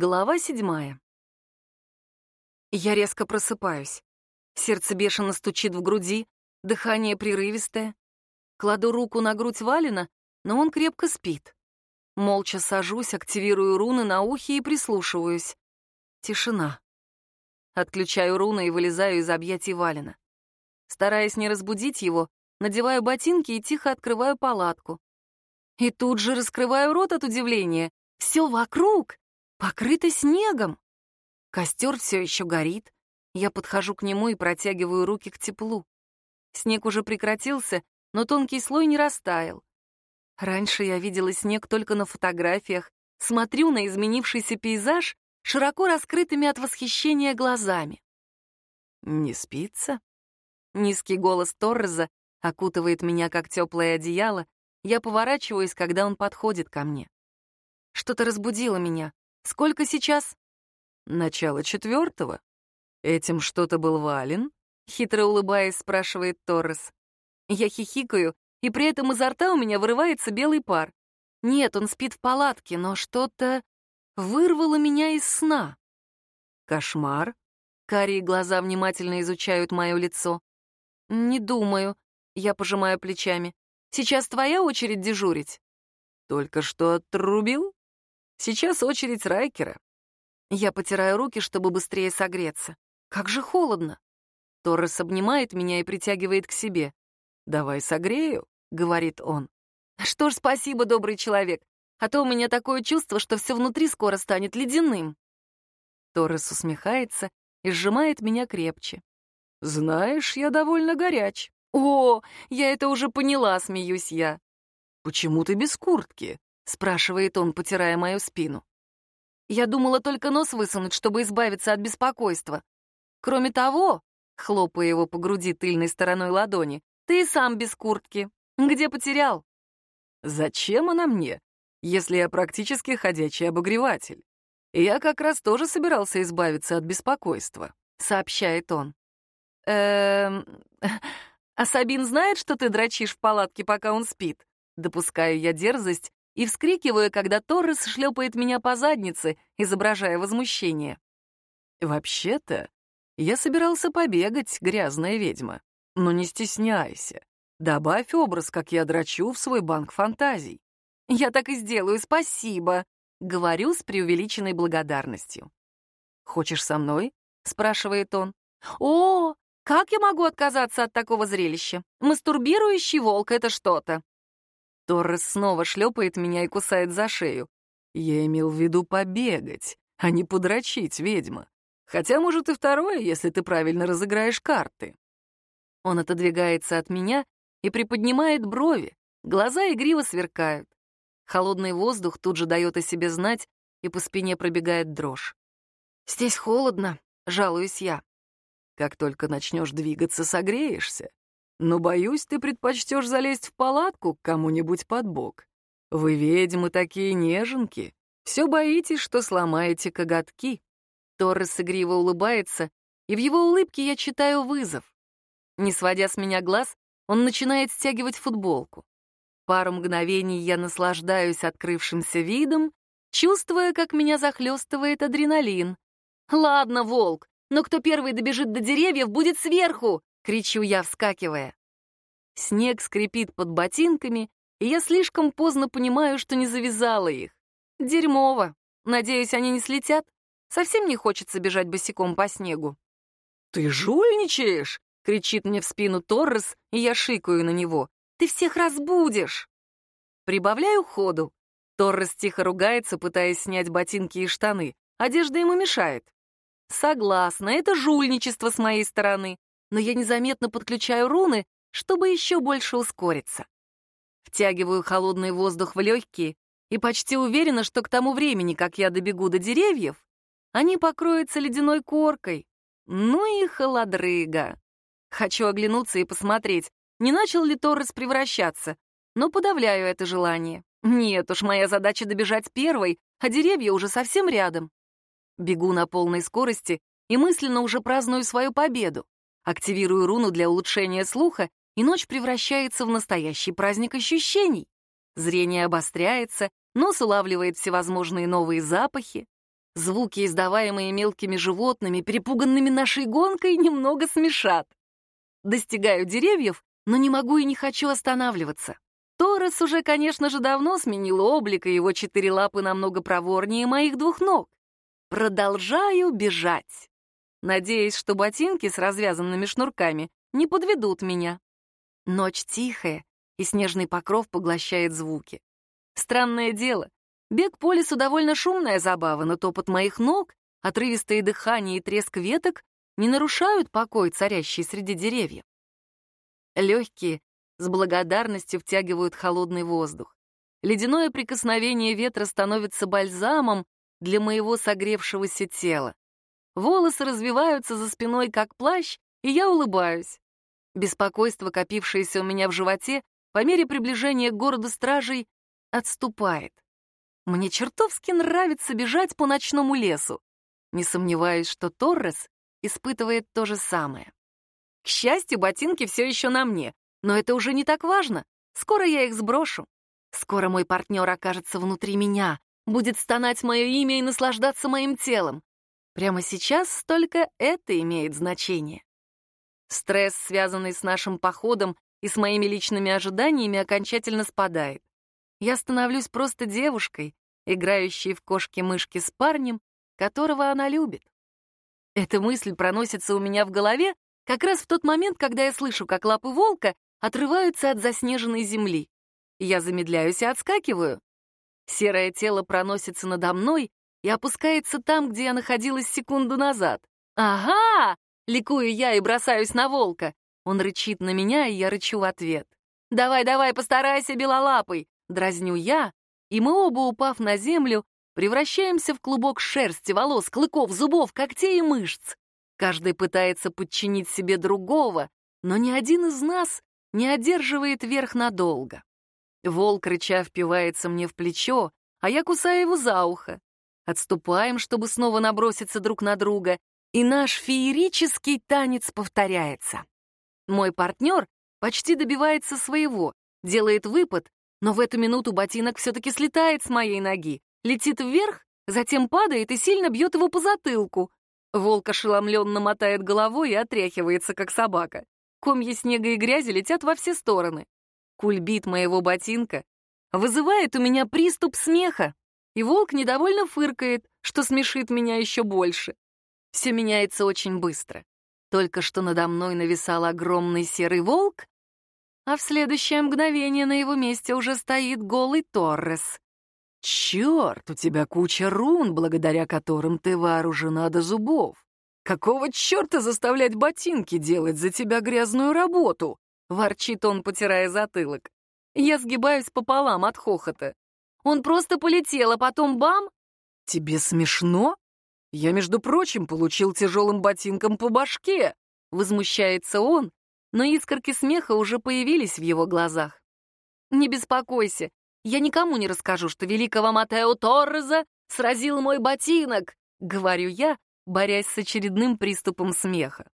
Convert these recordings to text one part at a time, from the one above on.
Глава седьмая. Я резко просыпаюсь. Сердце бешено стучит в груди, дыхание прерывистое. Кладу руку на грудь Валина, но он крепко спит. Молча сажусь, активирую руны на ухе и прислушиваюсь. Тишина. Отключаю руны и вылезаю из объятий Валина. Стараясь не разбудить его, надеваю ботинки и тихо открываю палатку. И тут же раскрываю рот от удивления. Все вокруг покрыто снегом. Костер все еще горит. Я подхожу к нему и протягиваю руки к теплу. Снег уже прекратился, но тонкий слой не растаял. Раньше я видела снег только на фотографиях, смотрю на изменившийся пейзаж широко раскрытыми от восхищения глазами. «Не спится?» Низкий голос Торреза окутывает меня, как теплое одеяло. Я поворачиваюсь, когда он подходит ко мне. Что-то разбудило меня. Сколько сейчас? Начало четвертого. Этим что-то был Вален? Хитро улыбаясь, спрашивает Торрес. Я хихикаю, и при этом изо рта у меня вырывается белый пар. Нет, он спит в палатке, но что-то вырвало меня из сна. Кошмар? Карие глаза внимательно изучают мое лицо. Не думаю. Я пожимаю плечами. Сейчас твоя очередь дежурить. Только что отрубил? Сейчас очередь Райкера. Я потираю руки, чтобы быстрее согреться. Как же холодно. Торрес обнимает меня и притягивает к себе. «Давай согрею», — говорит он. «Что ж, спасибо, добрый человек, а то у меня такое чувство, что все внутри скоро станет ледяным». Торрес усмехается и сжимает меня крепче. «Знаешь, я довольно горяч». «О, я это уже поняла», — смеюсь я. «Почему ты без куртки?» — спрашивает он, потирая мою спину. Я думала только нос высунуть, чтобы избавиться от беспокойства. Кроме того, хлопая его по груди тыльной стороной ладони, ты и сам без куртки. Где потерял? Зачем она мне, если я практически ходячий обогреватель? Я как раз тоже собирался избавиться от беспокойства, сообщает он. Эм... А Сабин знает, что ты дрочишь в палатке, пока он спит? Допускаю я дерзость и вскрикиваю, когда Торрес шлепает меня по заднице, изображая возмущение. «Вообще-то, я собирался побегать, грязная ведьма. Но не стесняйся. Добавь образ, как я драчу в свой банк фантазий. Я так и сделаю, спасибо», — говорю с преувеличенной благодарностью. «Хочешь со мной?» — спрашивает он. «О, как я могу отказаться от такого зрелища? Мастурбирующий волк — это что-то. Торрес снова шлепает меня и кусает за шею. Я имел в виду побегать, а не подрочить, ведьма. Хотя, может, и второе, если ты правильно разыграешь карты. Он отодвигается от меня и приподнимает брови, глаза игриво сверкают. Холодный воздух тут же дает о себе знать, и по спине пробегает дрожь. «Здесь холодно», — жалуюсь я. «Как только начнешь двигаться, согреешься. Но, боюсь, ты предпочтешь залезть в палатку к кому-нибудь под бок. Вы, ведьмы, такие неженки. Все боитесь, что сломаете коготки. Торрес игриво улыбается, и в его улыбке я читаю вызов. Не сводя с меня глаз, он начинает стягивать футболку. Пару мгновений я наслаждаюсь открывшимся видом, чувствуя, как меня захлестывает адреналин. «Ладно, волк, но кто первый добежит до деревьев, будет сверху!» Кричу я, вскакивая. Снег скрипит под ботинками, и я слишком поздно понимаю, что не завязала их. Дерьмово. Надеюсь, они не слетят. Совсем не хочется бежать босиком по снегу. «Ты жульничаешь!» — кричит мне в спину Торрес, и я шикаю на него. «Ты всех разбудишь!» Прибавляю ходу. Торрес тихо ругается, пытаясь снять ботинки и штаны. Одежда ему мешает. Согласна, это жульничество с моей стороны но я незаметно подключаю руны, чтобы еще больше ускориться. Втягиваю холодный воздух в легкие и почти уверена, что к тому времени, как я добегу до деревьев, они покроются ледяной коркой. Ну и холодрыга. Хочу оглянуться и посмотреть, не начал ли Торрес превращаться, но подавляю это желание. Нет уж, моя задача добежать первой, а деревья уже совсем рядом. Бегу на полной скорости и мысленно уже праздную свою победу. Активирую руну для улучшения слуха, и ночь превращается в настоящий праздник ощущений. Зрение обостряется, нос улавливает всевозможные новые запахи. Звуки, издаваемые мелкими животными, перепуганными нашей гонкой, немного смешат. Достигаю деревьев, но не могу и не хочу останавливаться. Торрес уже, конечно же, давно сменил облик, и его четыре лапы намного проворнее моих двух ног. Продолжаю бежать, надеясь, что ботинки с развязанными шнурками не подведут меня. Ночь тихая, и снежный покров поглощает звуки. Странное дело, бег по лесу довольно шумная забава, но топот моих ног, отрывистое дыхание и треск веток не нарушают покой, царящий среди деревьев. Легкие с благодарностью втягивают холодный воздух. Ледяное прикосновение ветра становится бальзамом для моего согревшегося тела. Волосы развиваются за спиной, как плащ, и я улыбаюсь. Беспокойство, копившееся у меня в животе, по мере приближения к городу стражей, отступает. Мне чертовски нравится бежать по ночному лесу. Не сомневаюсь, что Торрес испытывает то же самое. К счастью, ботинки все еще на мне, но это уже не так важно. Скоро я их сброшу. Скоро мой партнер окажется внутри меня, будет стонать мое имя и наслаждаться моим телом. Прямо сейчас только это имеет значение. Стресс, связанный с нашим походом и с моими личными ожиданиями, окончательно спадает. Я становлюсь просто девушкой, играющей в кошки-мышки с парнем, которого она любит. Эта мысль проносится у меня в голове как раз в тот момент, когда я слышу, как лапы волка отрываются от заснеженной земли. Я замедляюсь и отскакиваю. Серое тело проносится надо мной и опускается там, где я находилась секунду назад. «Ага!» — ликую я и бросаюсь на волка. Он рычит на меня, и я рычу в ответ. «Давай, давай, постарайся, белолапый!» — дразню я, и мы оба, упав на землю, превращаемся в клубок шерсти, волос, клыков, зубов, когтей и мышц. Каждый пытается подчинить себе другого, но ни один из нас не одерживает верх надолго. Волк, рыча, впивается мне в плечо, а я кусаю его за ухо. Отступаем, чтобы снова наброситься друг на друга, и наш феерический танец повторяется. Мой партнер почти добивается своего, делает выпад, но в эту минуту ботинок все-таки слетает с моей ноги, летит вверх, затем падает и сильно бьет его по затылку. Волк ошеломленно мотает головой и отряхивается, как собака. Комья снега и грязи летят во все стороны. Кульбит моего ботинка вызывает у меня приступ смеха, и волк недовольно фыркает, что смешит меня еще больше. Все меняется очень быстро. Только что надо мной нависал огромный серый волк, а в следующее мгновение на его месте уже стоит голый Торрес. «Черт, у тебя куча рун, благодаря которым ты вооружена до зубов. Какого черта заставлять ботинки делать за тебя грязную работу?» — ворчит он, потирая затылок. Я сгибаюсь пополам от хохота. Он просто полетел, а потом бам! «Тебе смешно? Я, между прочим, получил тяжелым ботинком по башке!» Возмущается он, но искорки смеха уже появились в его глазах. «Не беспокойся, я никому не расскажу, что великого Матео Торреза сразил мой ботинок!» — говорю я, борясь с очередным приступом смеха.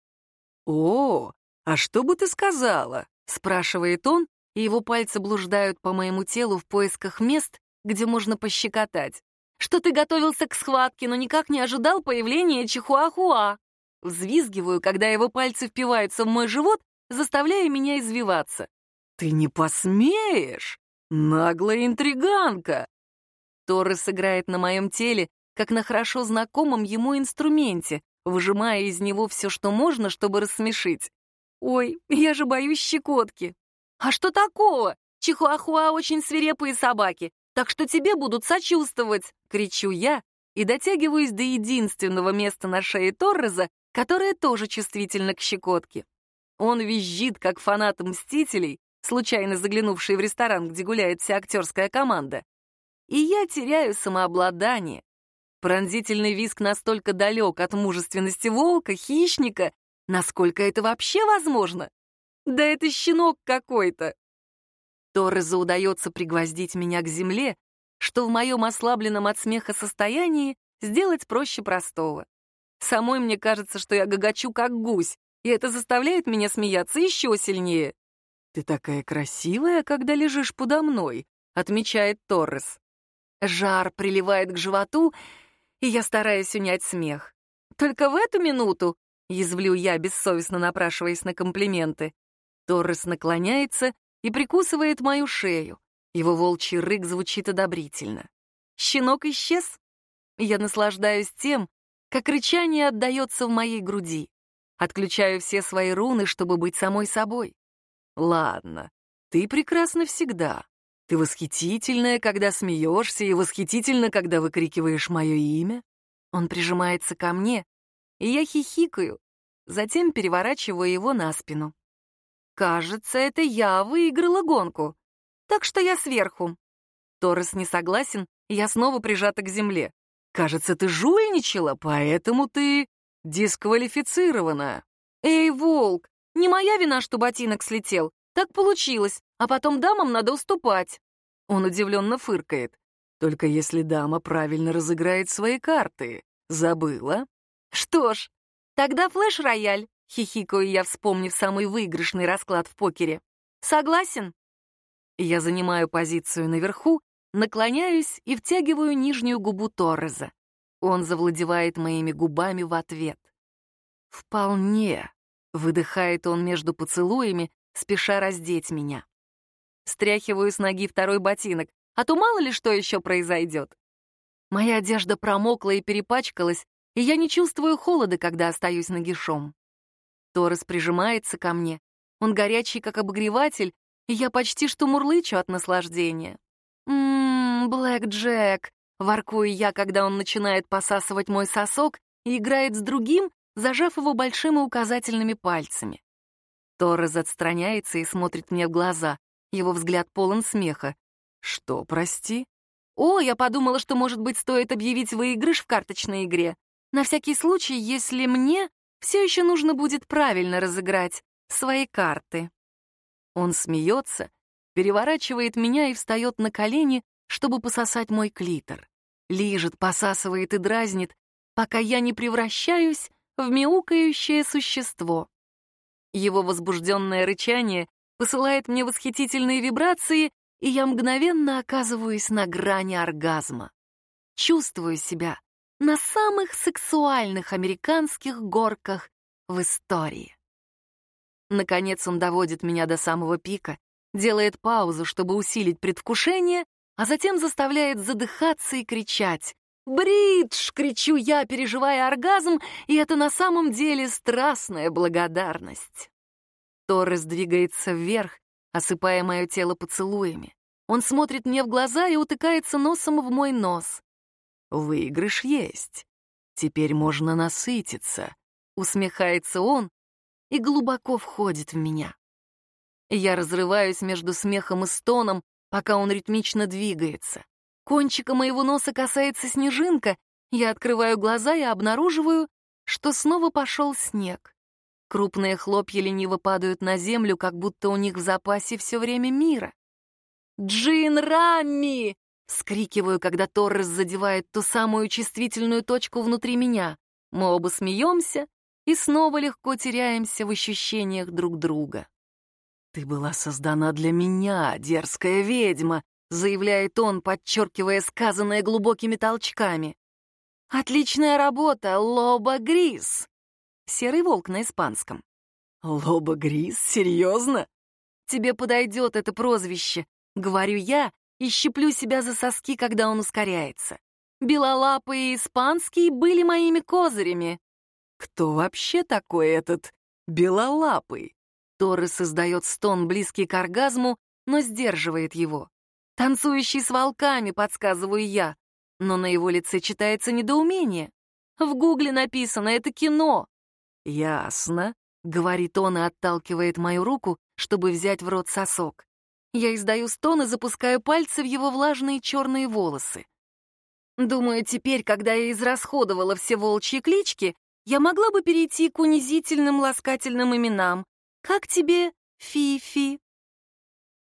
«О, «А что бы ты сказала?» — спрашивает он, и его пальцы блуждают по моему телу в поисках мест, где можно пощекотать. «Что ты готовился к схватке, но никак не ожидал появления Чихуахуа?» Взвизгиваю, когда его пальцы впиваются в мой живот, заставляя меня извиваться. «Ты не посмеешь! Наглая интриганка!» Торрес играет на моем теле, как на хорошо знакомом ему инструменте, выжимая из него все, что можно, чтобы рассмешить. Ой, я же боюсь щекотки. А что такого? Чихуахуа очень свирепые собаки, так что тебе будут сочувствовать, кричу я и дотягиваюсь до единственного места на шее Торреза, которое тоже чувствительно к щекотке. Он визжит, как фанат «Мстителей», случайно заглянувший в ресторан, где гуляет вся актерская команда. И я теряю самообладание. Пронзительный виск настолько далек от мужественности волка, хищника, Насколько это вообще возможно? Да это щенок какой-то. Торрезу удается пригвоздить меня к земле, что в моем ослабленном от смеха состоянии сделать проще простого. Самой мне кажется, что я гагачу как гусь, и это заставляет меня смеяться еще сильнее. «Ты такая красивая, когда лежишь подо мной», — отмечает Торрес. Жар приливает к животу, и я стараюсь унять смех. Только в эту минуту, язвлю я, бессовестно напрашиваясь на комплименты, Торрес наклоняется и прикусывает мою шею. Его волчий рык звучит одобрительно. Щенок исчез. Я наслаждаюсь тем, как рычание отдается в моей груди. Отключаю все свои руны, чтобы быть самой собой. Ладно, ты прекрасна всегда. Ты восхитительная, когда смеешься, и восхитительна, когда выкрикиваешь мое имя. Он прижимается ко мне, и я хихикаю, затем переворачиваю его на спину. Кажется, это я выиграла гонку, так что я сверху. Торрес не согласен, я снова прижата к земле. Кажется, ты жульничала, поэтому ты дисквалифицирована. Эй, волк, не моя вина, что ботинок слетел. Так получилось, а потом дамам надо уступать. Он удивленно фыркает. Только если дама правильно разыграет свои карты. Забыла? Что ж, тогда флеш-рояль, хихикаю я, вспомнив самый выигрышный расклад в покере. Согласен? Я занимаю позицию наверху, наклоняюсь и втягиваю нижнюю губу Торреза. Он завладевает моими губами в ответ. «Вполне», — выдыхает он между поцелуями, спеша раздеть меня. Стряхиваю с ноги второй ботинок, а то мало ли что еще произойдет. Моя одежда промокла и перепачкалась, и я не чувствую холода, когда остаюсь нагишом. Торрес прижимается ко мне. Он горячий, как обогреватель, и я почти что мурлычу от наслаждения. «Ммм, Блэк Джек», — воркую я, когда он начинает посасывать мой сосок и играет с другим, зажав его большими указательными пальцами. Торрес отстраняется и смотрит мне в глаза. Его взгляд полон смеха. «Что, прости?» «О, я подумала, что, может быть, стоит объявить выигрыш в карточной игре. На всякий случай, если мне все еще нужно будет правильно разыграть свои карты». Он смеется, переворачивает меня и встает на колени, чтобы пососать мой клитор. Лижет, посасывает и дразнит, пока я не превращаюсь в мяукающее существо. Его возбужденное рычание посылает мне восхитительные вибрации, и я мгновенно оказываюсь на грани оргазма. Чувствую себя на самых сексуальных американских горках в истории. Наконец он доводит меня до самого пика, делает паузу, чтобы усилить предвкушение, а затем заставляет задыхаться и кричать. «Бридж!» — кричу я, переживая оргазм, и это на самом деле страстная благодарность. Торрес двигается вверх, осыпая мое тело поцелуями. Он смотрит мне в глаза и утыкается носом в мой нос. «Выигрыш есть. Теперь можно насытиться», — усмехается он и глубоко входит в меня. Я разрываюсь между смехом и стоном, пока он ритмично двигается. Кончика моего носа касается снежинка, я открываю глаза и обнаруживаю, что снова пошел снег. Крупные хлопья лениво падают на землю, как будто у них в запасе все время мира. «Джин Рамми!» — скрикиваю, когда Торрес задевает ту самую чувствительную точку внутри меня. Мы оба смеемся и снова легко теряемся в ощущениях друг друга. «Ты была создана для меня, дерзкая ведьма», — заявляет он, подчеркивая сказанное глубокими толчками. «Отличная работа, Лоба Грис!» Серый волк на испанском. Лоба Грис? Серьезно? Тебе подойдет это прозвище, говорю я и щеплю себя за соски, когда он ускоряется. Белолапый и испанский были моими козырями. Кто вообще такой этот белолапый? Торрес создает стон, близкий к оргазму, но сдерживает его. Танцующий с волками, подсказываю я, но на его лице читается недоумение. В гугле написано «это кино», «Ясно», — говорит он и отталкивает мою руку, чтобы взять в рот сосок. Я издаю стон и запускаю пальцы в его влажные черные волосы. Думаю, теперь, когда я израсходовала все волчьи клички, я могла бы перейти к унизительным ласкательным именам. Как тебе, Фифи?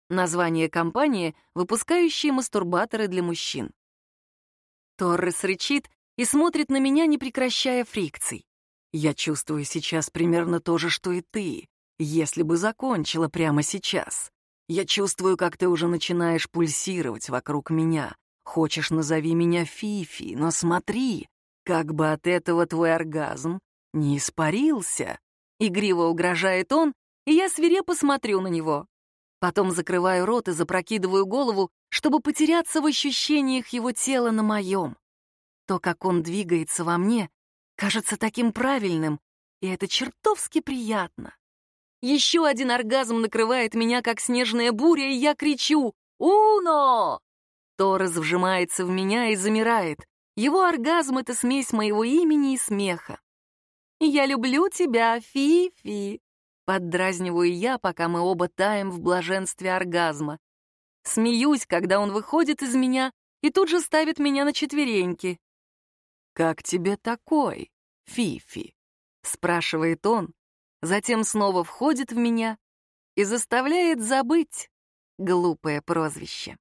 Название компании, выпускающей мастурбаторы для мужчин. Торрес рычит и смотрит на меня, не прекращая фрикций. Я чувствую сейчас примерно то же, что и ты, если бы закончила прямо сейчас. Я чувствую, как ты уже начинаешь пульсировать вокруг меня. Хочешь, назови меня Фифи, но смотри, Как бы от этого твой оргазм не испарился. Игриво угрожает он, и я свирепо смотрю на него. Потом закрываю рот и запрокидываю голову, чтобы потеряться в ощущениях его тела на моем. То, как он двигается во мне, кажется таким правильным, и это чертовски приятно. Еще один оргазм накрывает меня, как снежная буря, и я кричу «Уно!». Торрес вжимается в меня и замирает. Его оргазм — это смесь моего имени и смеха. «Я люблю тебя, Фи-Фи», — поддразниваю я, пока мы оба таем в блаженстве оргазма. Смеюсь, когда он выходит из меня и тут же ставит меня на четвереньки. «Как тебе такой, Фифи?» — спрашивает он, затем снова входит в меня и заставляет забыть глупое прозвище.